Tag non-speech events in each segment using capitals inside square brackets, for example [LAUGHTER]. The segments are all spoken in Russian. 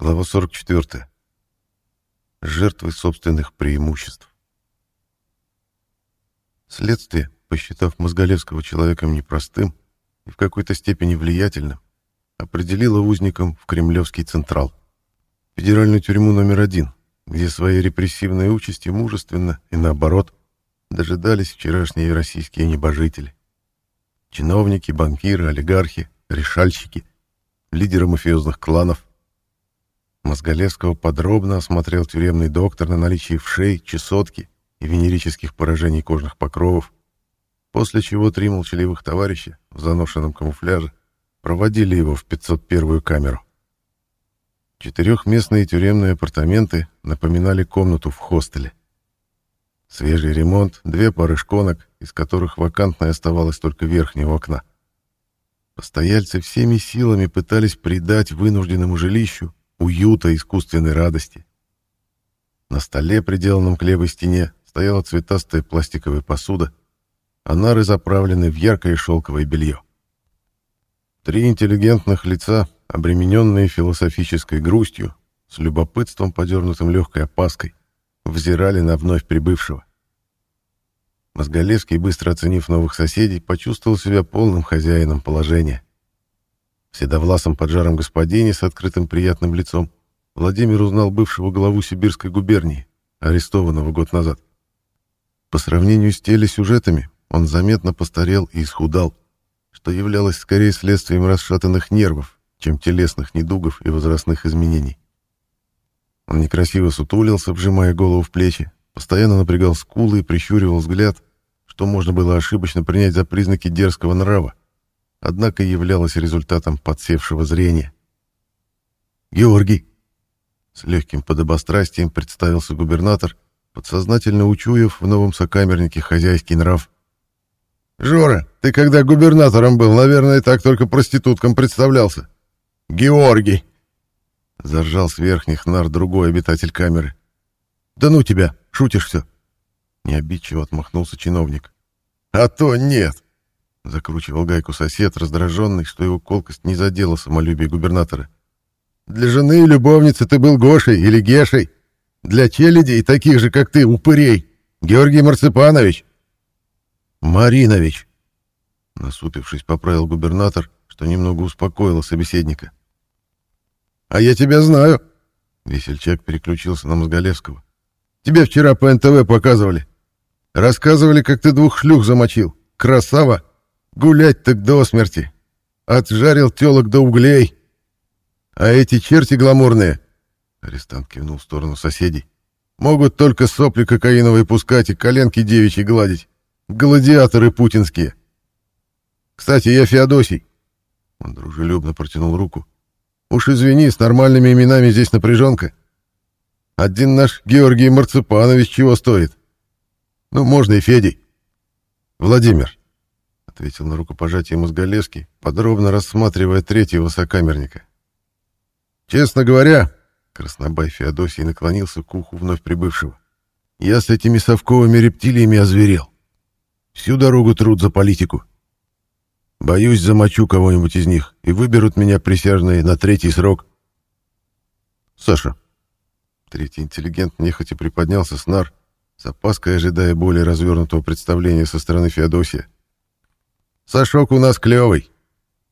Глава 44. Жертвы собственных преимуществ. Следствие, посчитав Мозголевского человеком непростым и в какой-то степени влиятельным, определило узником в Кремлевский Централ, федеральную тюрьму номер один, где своей репрессивной участи мужественно и наоборот дожидались вчерашние российские небожители. Чиновники, банкиры, олигархи, решальщики, лидеры мафиозных кланов, Мозголевского подробно осмотрел тюремный доктор на наличие вшей, чесотки и венерических поражений кожных покровов, после чего три молчаливых товарища в заношенном камуфляже проводили его в 501-ю камеру. Четырехместные тюремные апартаменты напоминали комнату в хостеле. Свежий ремонт, две пары шконок, из которых вакантной оставалось только верхнее окна. Постояльцы всеми силами пытались придать вынужденному жилищу уюта, искусственной радости. На столе, приделанном к левой стене, стояла цветастая пластиковая посуда, а нары заправлены в яркое шелковое белье. Три интеллигентных лица, обремененные философической грустью, с любопытством, подернутым легкой опаской, взирали на вновь прибывшего. Мозголевский, быстро оценив новых соседей, почувствовал себя полным хозяином положения. Седовласом поджаром господине с открытым приятным лицом Владимир узнал бывшего главу Сибирской губернии, арестованного год назад. По сравнению с телесюжетами, он заметно постарел и исхудал, что являлось скорее следствием расшатанных нервов, чем телесных недугов и возрастных изменений. Он некрасиво сутулился, вжимая голову в плечи, постоянно напрягал скулы и прищуривал взгляд, что можно было ошибочно принять за признаки дерзкого нрава однако являлось результатом подсевшего зрения. «Георгий!» С легким подобострастием представился губернатор, подсознательно учуяв в новом сокамернике хозяйский нрав. «Жора, ты когда губернатором был, наверное, так только проституткам представлялся. Георгий!» Заржал с верхних нар другой обитатель камеры. «Да ну тебя, шутишь все!» Необидчиво отмахнулся чиновник. «А то нет!» Закручивал гайку сосед, раздраженный, что его колкость не задела самолюбие губернатора. «Для жены и любовницы ты был Гошей или Гешей. Для челядей, таких же, как ты, упырей. Георгий Марципанович». «Маринович», — насупившись, поправил губернатор, что немного успокоило собеседника. «А я тебя знаю», — весельчак переключился на Мозголевского. «Тебя вчера по НТВ показывали. Рассказывали, как ты двух шлюх замочил. Красава!» Гулять так до смерти. Отжарил телок до углей. А эти черти гламурные, арестант кивнул в сторону соседей, могут только сопли кокаиновые пускать и коленки девичьи гладить. Гладиаторы путинские. Кстати, я Феодосий. Он дружелюбно протянул руку. Уж извини, с нормальными именами здесь напряженка. Один наш Георгий Марципанович чего стоит? Ну, можно и Федей. Владимир, ответил на рукопожатие Мозголевский, подробно рассматривая третьего сокамерника. «Честно говоря...» — Краснобай Феодосий наклонился к уху вновь прибывшего. «Я с этими совковыми рептилиями озверел. Всю дорогу труд за политику. Боюсь, замочу кого-нибудь из них, и выберут меня присяжные на третий срок». «Саша...» Третий интеллигент нехотя приподнялся с нар, с опаской ожидая более развернутого представления со стороны Феодосия. Сашок у нас клевый.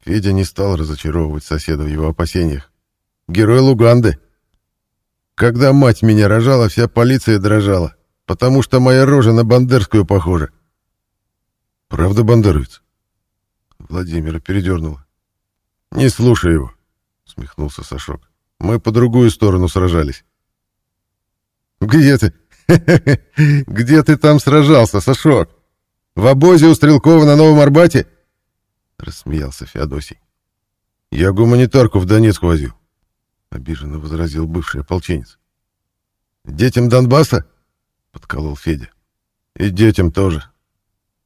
Федя не стал разочаровывать соседа в его опасениях. Герой Луганды. Когда мать меня рожала, вся полиция дрожала, потому что моя рожа на бандерскую похожа. Правда, бандеровец? Владимира передернуло. Не слушай его, смехнулся Сашок. Мы по другую сторону сражались. Где ты? [LAUGHS] Где ты там сражался, Сашок? В обозе у Стрелкова на Новом Арбате?» — рассмеялся Феодосий. «Я гуманитарку в Донецк возил», — обиженно возразил бывший ополченец. «Детям Донбасса?» — подколол Федя. «И детям тоже».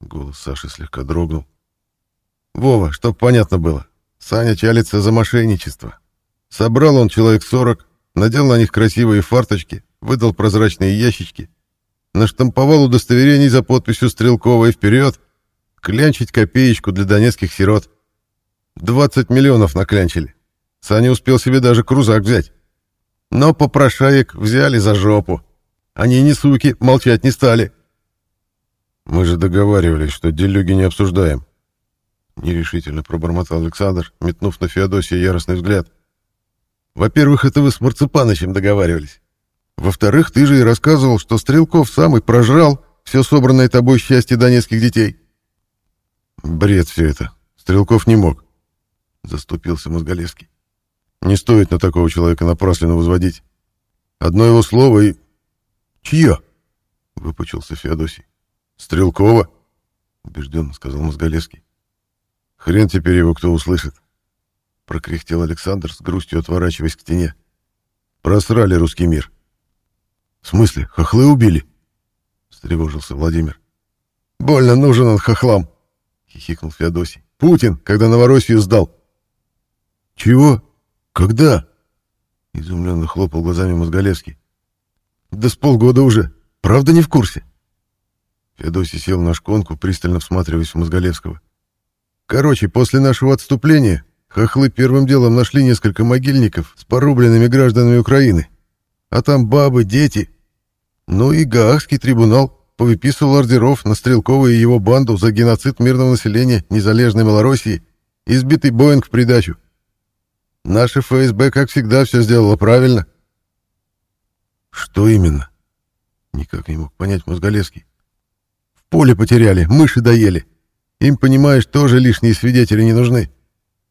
Голос Саши слегка дрогнул. «Вова, чтоб понятно было, Саня чалится за мошенничество. Собрал он человек сорок, надел на них красивые фарточки, выдал прозрачные ящички — наштамповал удостоверений за подписью Стрелкова и вперед, клянчить копеечку для донецких сирот. 20 миллионов наклянчили. Саня успел себе даже крузак взять. Но попрошаек взяли за жопу. Они не суки, молчать не стали. Мы же договаривались, что делюги не обсуждаем. Нерешительно пробормотал Александр, метнув на Феодосия яростный взгляд. Во-первых, это вы с Марципанычем договаривались. Во-вторых, ты же и рассказывал, что Стрелков сам и прожрал все собранное тобой счастье донецких детей. Бред все это. Стрелков не мог. Заступился Мозголевский. Не стоит на такого человека напрасленно возводить. Одно его слово и... Чье? Выпучился Феодосий. Стрелкова, убежденно сказал Мозголевский. Хрен теперь его кто услышит. Прокряхтел Александр с грустью, отворачиваясь к стене. Просрали русский мир. В смысле, хохлы убили? Встревожился Владимир. Больно нужен он хохлам, хихикнул Феодосий. Путин, когда Новороссию сдал. Чего? Когда? Изумленно хлопал глазами Мозголевский. Да с полгода уже. Правда не в курсе? Феодосий сел на шконку, пристально всматриваясь в Мозголевского. Короче, после нашего отступления хохлы первым делом нашли несколько могильников с порубленными гражданами Украины. А там бабы, дети. Ну и Гаагский трибунал повыписывал ордеров на Стрелкова и его банду за геноцид мирного населения незалежной Малороссии и сбитый Боинг в придачу. Наше ФСБ, как всегда, все сделало правильно. Что именно? Никак не мог понять Мозголевский. В поле потеряли, мыши доели. Им, понимаешь, тоже лишние свидетели не нужны.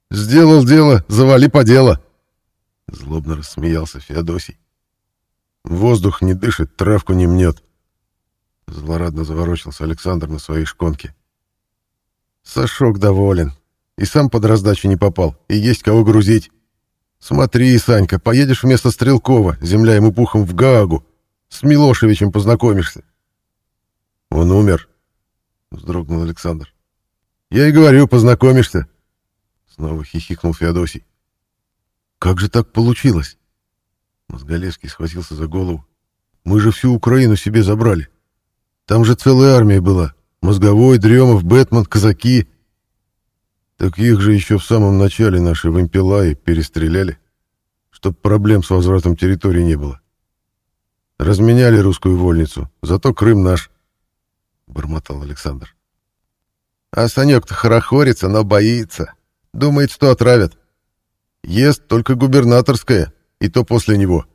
Сделал дело, завали по дело. Злобно рассмеялся Феодосий. Воздух не дышит, травку не мнет. Злорадно заворочился Александр на своей шконке. Сашок доволен. И сам под раздачу не попал, и есть кого грузить. Смотри, Санька, поедешь вместо Стрелкова, земля ему пухом в Гаагу. С Милошевичем познакомишься. Он умер, вздрогнул Александр. Я и говорю, познакомишься. Снова хихикнул Феодосий. Как же так получилось? Мозголевский схватился за голову. Мы же всю Украину себе забрали. Там же целая армия была. Мозговой, Дремов, Бэтмен, казаки. Так их же еще в самом начале наши вымпела перестреляли, чтоб проблем с возвратом территории не было. Разменяли русскую вольницу, зато Крым наш, — бормотал Александр. А Санек-то хорохорится, но боится. Думает, что отравят. Ест только губернаторское, и то после него.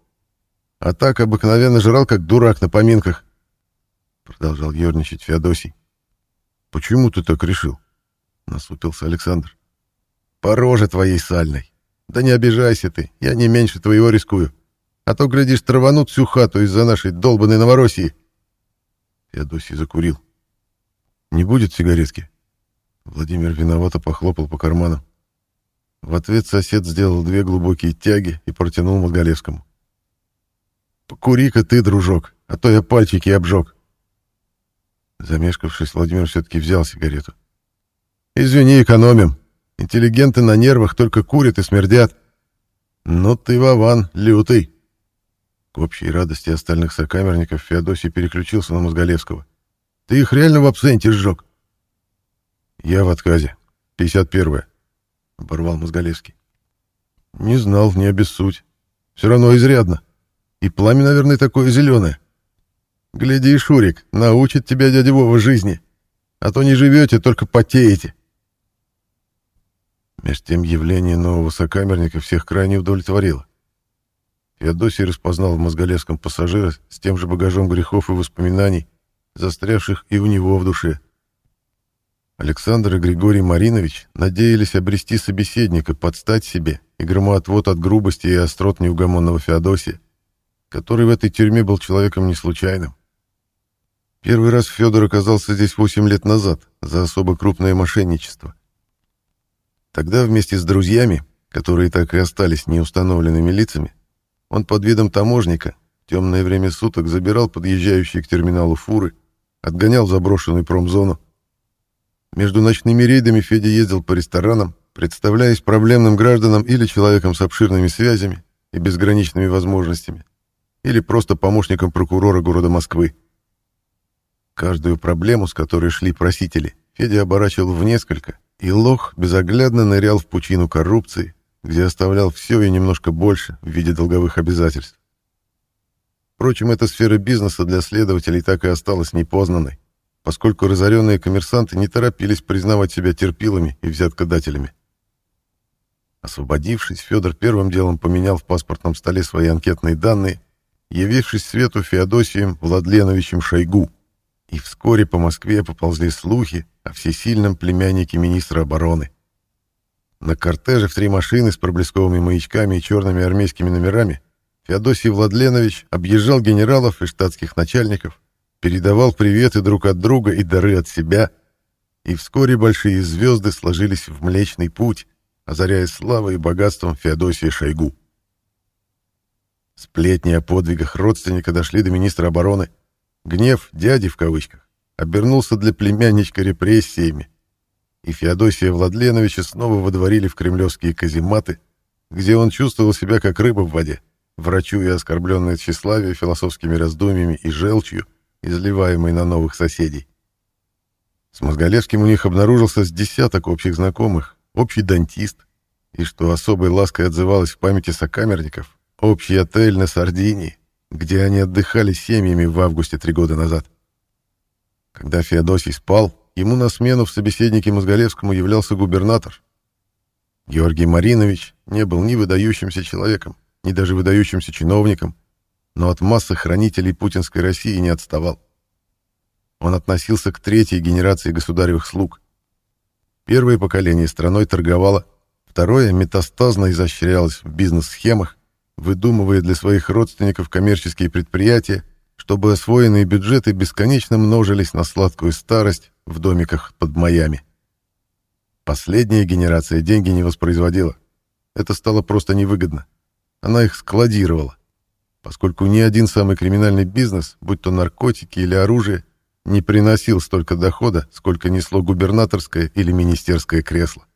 А так обыкновенно жрал, как дурак на поминках. Продолжал ерничать Феодосий. Почему ты так решил? — насупился Александр. «По роже твоей сальной. Да не обижайся ты, я не меньше твоего рискую. А то, глядишь, траванут всю хату из-за нашей долбанной Новороссии». Феодосий закурил. «Не будет сигаретки?» Владимир виновато похлопал по карманам. В ответ сосед сделал две глубокие тяги и протянул Мозголевскому. «Покури-ка ты, дружок, а то я пальчики обжег». Замешкавшись, Владимир все-таки взял сигарету. Извини, экономим. Интеллигенты на нервах только курят и смердят. Ну ты, Вован, лютый. К общей радости остальных сокамерников Феодосий переключился на Мозголевского. Ты их реально в абсенте сжег? Я в отказе. 51-е. Оборвал Мозголевский. Не знал, не обессудь. Все равно изрядно. И пламя, наверное, такое зеленое. Гляди, Шурик, научит тебя дядя Вова жизни. А то не живете, только потеете. Меж тем явление нового сокамерника всех крайне удовлетворило. Феодосий распознал в мозголевском пассажира с тем же багажом грехов и воспоминаний, застрявших и у него в душе. Александр и Григорий Маринович надеялись обрести собеседника, подстать себе и громоотвод от грубости и острот неугомонного Феодосия, который в этой тюрьме был человеком не случайным. Первый раз Федор оказался здесь восемь лет назад за особо крупное мошенничество — Тогда вместе с друзьями, которые так и остались неустановленными лицами, он под видом таможника в темное время суток забирал подъезжающие к терминалу фуры, отгонял заброшенную промзону. Между ночными рейдами Федя ездил по ресторанам, представляясь проблемным гражданам или человеком с обширными связями и безграничными возможностями, или просто помощником прокурора города Москвы. Каждую проблему, с которой шли просители, Федя оборачивал в несколько и лох безоглядно нырял в пучину коррупции, где оставлял все и немножко больше в виде долговых обязательств. Впрочем, эта сфера бизнеса для следователей так и осталась непознанной, поскольку разоренные коммерсанты не торопились признавать себя терпилами и взяткодателями. Освободившись, Федор первым делом поменял в паспортном столе свои анкетные данные, явившись свету Феодосием Владленовичем Шойгу, и вскоре по Москве поползли слухи о всесильном племяннике министра обороны. На кортеже в три машины с проблесковыми маячками и черными армейскими номерами Феодосий Владленович объезжал генералов и штатских начальников, передавал приветы друг от друга и дары от себя, и вскоре большие звезды сложились в Млечный Путь, озаряя славой и богатством Феодосия Шойгу. Сплетни о подвигах родственника дошли до министра обороны. Гнев «дяди» в кавычках обернулся для племянничка репрессиями, и Феодосия Владленовича снова водворили в кремлевские казематы, где он чувствовал себя как рыба в воде, врачуя оскорбленное тщеславие философскими раздумьями и желчью, изливаемой на новых соседей. С Мозголевским у них обнаружился с десяток общих знакомых, общий дантист, и, что особой лаской отзывалось в памяти сокамерников, общий отель на Сардинии, где они отдыхали семьями в августе три года назад. Когда Феодосий спал, ему на смену в собеседнике Мозголевскому являлся губернатор. Георгий Маринович не был ни выдающимся человеком, ни даже выдающимся чиновником, но от массы хранителей путинской России не отставал. Он относился к третьей генерации государевых слуг. Первое поколение страной торговало, второе метастазно изощрялось в бизнес-схемах, выдумывая для своих родственников коммерческие предприятия, чтобы освоенные бюджеты бесконечно множились на сладкую старость в домиках под Майами. Последняя генерация деньги не воспроизводила. Это стало просто невыгодно. Она их складировала, поскольку ни один самый криминальный бизнес, будь то наркотики или оружие, не приносил столько дохода, сколько несло губернаторское или министерское кресло.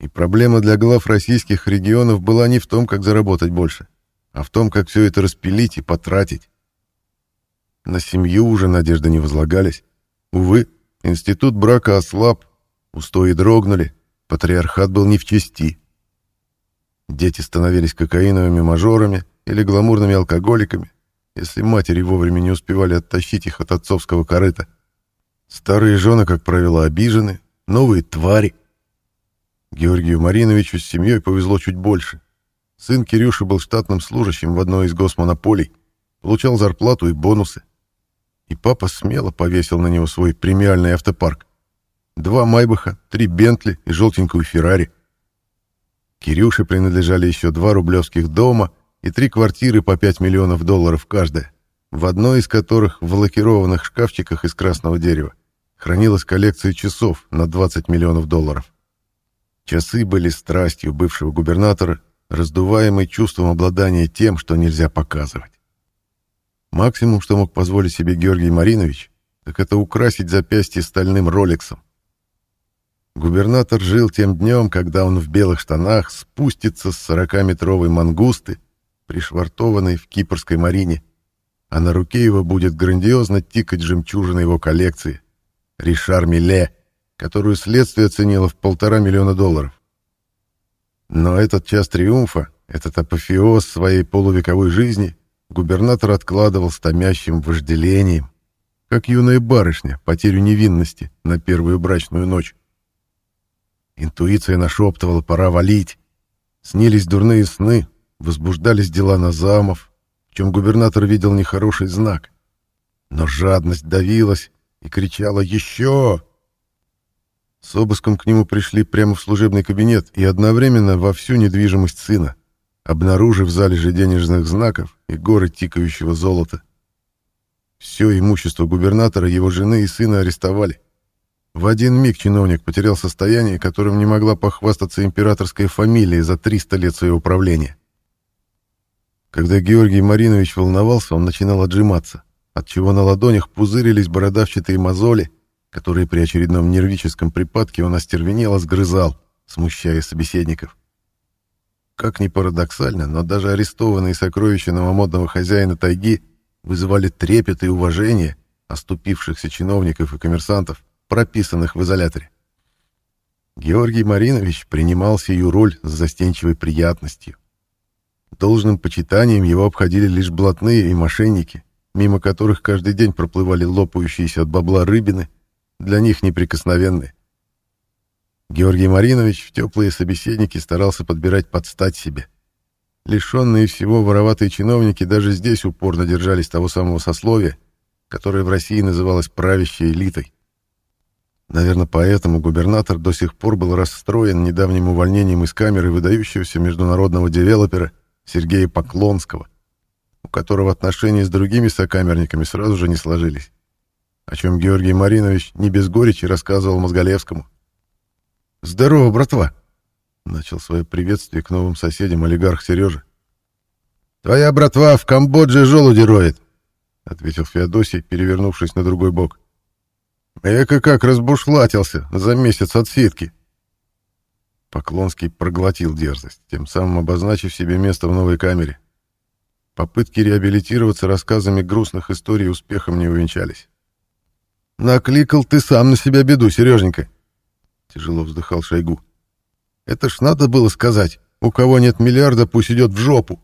И проблема для глав российских регионов была не в том, как заработать больше, а в том, как все это распилить и потратить. На семью уже надежды не возлагались. Увы, институт брака ослаб, устои дрогнули, патриархат был не в чести. Дети становились кокаиновыми мажорами или гламурными алкоголиками, если матери вовремя не успевали оттащить их от отцовского корыта. Старые жены, как правило, обижены, новые — твари — Георгию Мариновичу с семьей повезло чуть больше. Сын Кирюши был штатным служащим в одной из госмонополий, получал зарплату и бонусы. И папа смело повесил на него свой премиальный автопарк. Два Майбаха, три Бентли и желтенькую Феррари. Кирюше принадлежали еще два рублевских дома и три квартиры по 5 миллионов долларов каждая, в одной из которых в лакированных шкафчиках из красного дерева хранилась коллекция часов на 20 миллионов долларов. Часы были страстью бывшего губернатора, раздуваемой чувством обладания тем, что нельзя показывать. Максимум, что мог позволить себе Георгий Маринович, так это украсить запястье стальным роликсом. Губернатор жил тем днем, когда он в белых штанах спустится с 40-метровой мангусты, пришвартованной в кипрской марине, а на руке его будет грандиозно тикать жемчужина его коллекции — Ришар Миле — которую следствие оценило в полтора миллиона долларов. Но этот час триумфа, этот апофеоз своей полувековой жизни губернатор откладывал с томящим вожделением, как юная барышня потерю невинности на первую брачную ночь. Интуиция нашептывала «пора валить». Снились дурные сны, возбуждались дела на замов, в чем губернатор видел нехороший знак. Но жадность давилась и кричала «Еще!» С обыском к нему пришли прямо в служебный кабинет и одновременно во всю недвижимость сына, обнаружив залежи денежных знаков и горы тикающего золота. Все имущество губернатора, его жены и сына арестовали. В один миг чиновник потерял состояние, которым не могла похвастаться императорская фамилия за 300 лет своего правления. Когда Георгий Маринович волновался, он начинал отжиматься, отчего на ладонях пузырились бородавчатые мозоли, которые при очередном нервическом припадке он остервенело сгрызал, смущая собеседников. Как ни парадоксально, но даже арестованные сокровища новомодного хозяина тайги вызывали трепет и уважение оступившихся чиновников и коммерсантов, прописанных в изоляторе. Георгий Маринович принимал сию роль с застенчивой приятностью. Должным почитанием его обходили лишь блатные и мошенники, мимо которых каждый день проплывали лопающиеся от бабла рыбины, для них неприкосновенные. Георгий Маринович в теплые собеседники старался подбирать под стать себе. Лишенные всего вороватые чиновники даже здесь упорно держались того самого сословия, которое в России называлось правящей элитой. Наверное, поэтому губернатор до сих пор был расстроен недавним увольнением из камеры выдающегося международного девелопера Сергея Поклонского, у которого отношения с другими сокамерниками сразу же не сложились, о чем Георгий Маринович не без горечи рассказывал Мозголевскому. «Здорово, братва!» — начал свое приветствие к новым соседям олигарх Сережа. «Твоя братва в Камбодже желуди роет», — ответил Феодосий, перевернувшись на другой бок. Эка как разбушлатился за месяц от сетки. Поклонский проглотил дерзость, тем самым обозначив себе место в новой камере. Попытки реабилитироваться рассказами грустных историй успехом не увенчались. «Накликал ты сам на себя беду, Сереженька!» Тяжело вздыхал Шойгу. «Это ж надо было сказать. У кого нет миллиарда, пусть идет в жопу.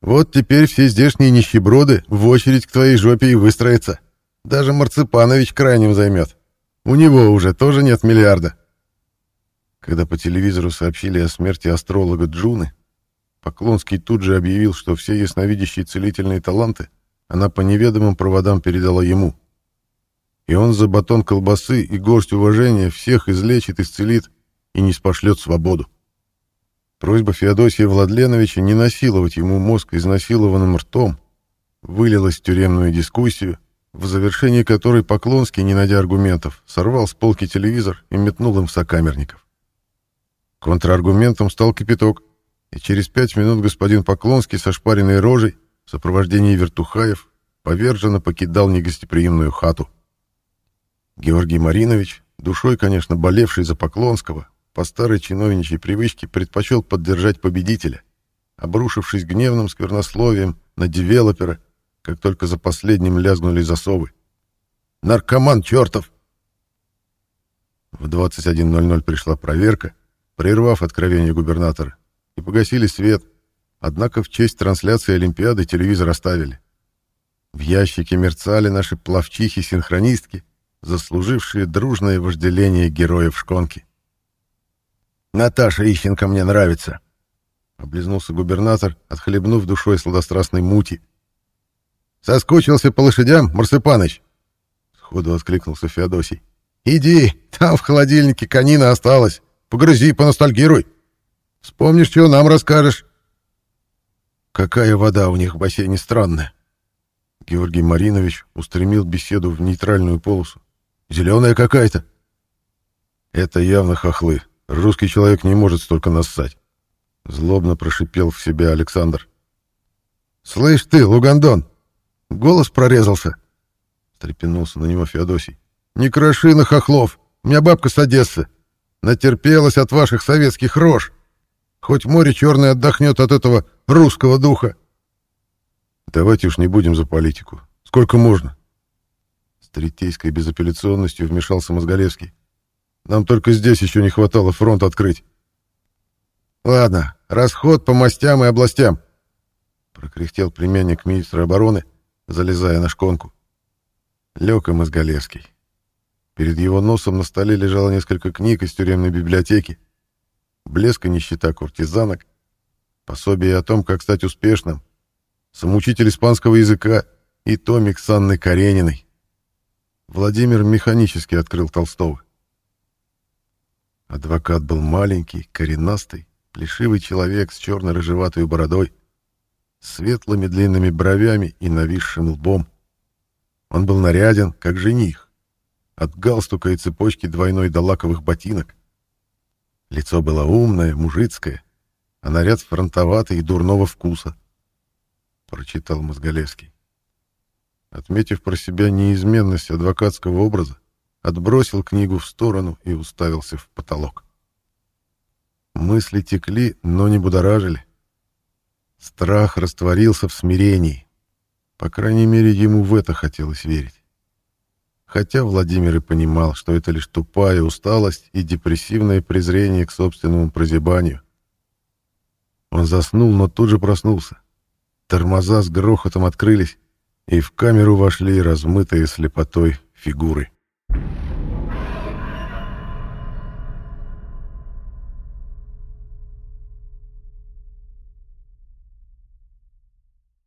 Вот теперь все здешние нищеброды в очередь к твоей жопе и выстроятся. Даже Марципанович крайним займет. У него уже тоже нет миллиарда. Когда по телевизору сообщили о смерти астролога Джуны, Поклонский тут же объявил, что все ясновидящие целительные таланты она по неведомым проводам передала ему. И он за батон колбасы и горсть уважения всех излечит, исцелит и не спошлет свободу. Просьба Феодосия Владленовича не насиловать ему мозг изнасилованным ртом вылилась в тюремную дискуссию, в завершении которой Поклонский, не найдя аргументов, сорвал с полки телевизор и метнул им в сокамерников. Контраргументом стал кипяток, и через пять минут господин Поклонский со шпаренной рожей в сопровождении вертухаев поверженно покидал негостеприимную хату. Георгий Маринович, душой, конечно, болевший за Поклонского, по старой чиновничьей привычке предпочел поддержать победителя, обрушившись гневным сквернословием на девелопера, как только за последним лязгнули засовы. «Наркоман чертов!» В 21.00 пришла проверка, прервав откровение губернатора, и погасили свет, однако в честь трансляции Олимпиады телевизор оставили. В ящике мерцали наши плавчихи-синхронистки, заслужившие дружное вожделение героев шконки. «Наташа Ищенко мне нравится», — облизнулся губернатор, отхлебнув душой сладострастной мути — Соскучился по лошадям, Марсыпаныч? Сходу откликнулся Феодосий. Иди, там в холодильнике конина осталась. Погрызи, поностальгируй. Вспомнишь, чего нам расскажешь. Какая вода у них в бассейне странная. Георгий Маринович устремил беседу в нейтральную полосу. Зеленая какая-то. Это явно хохлы. Русский человек не может столько нассать. Злобно прошипел в себя Александр. «Слышь ты, Лугандон, Голос прорезался. Стрепенулся на него Феодосий. Не кроши на хохлов. У меня бабка с Одессы. Натерпелась от ваших советских рож. Хоть море черное отдохнет от этого русского духа. Давайте уж не будем за политику. Сколько можно? С третейской безапелляционностью вмешался Мозголевский. Нам только здесь еще не хватало фронт открыть. Ладно, расход по мастям и областям. Прокряхтел племянник министра обороны, залезая на шконку. Лег и Мозголевский. Перед его носом на столе лежало несколько книг из тюремной библиотеки. «Блеск и нищета куртизанок», пособие о том, как стать успешным, самоучитель испанского языка и томик с Анной Карениной. Владимир механически открыл Толстого. Адвокат был маленький, коренастый, плешивый человек с черно-рыжеватой бородой, светлыми длинными бровями и нависшим лбом. Он был наряден, как жених, от галстука и цепочки двойной до лаковых ботинок. Лицо было умное, мужицкое, а наряд фронтоватый и дурного вкуса, — прочитал Мозголевский. Отметив про себя неизменность адвокатского образа, отбросил книгу в сторону и уставился в потолок. Мысли текли, но не будоражили. Страх растворился в смирении. По крайней мере, ему в это хотелось верить. Хотя Владимир и понимал, что это лишь тупая усталость и депрессивное презрение к собственному прозябанию. Он заснул, но тут же проснулся. Тормоза с грохотом открылись, и в камеру вошли размытые слепотой фигуры. Thank.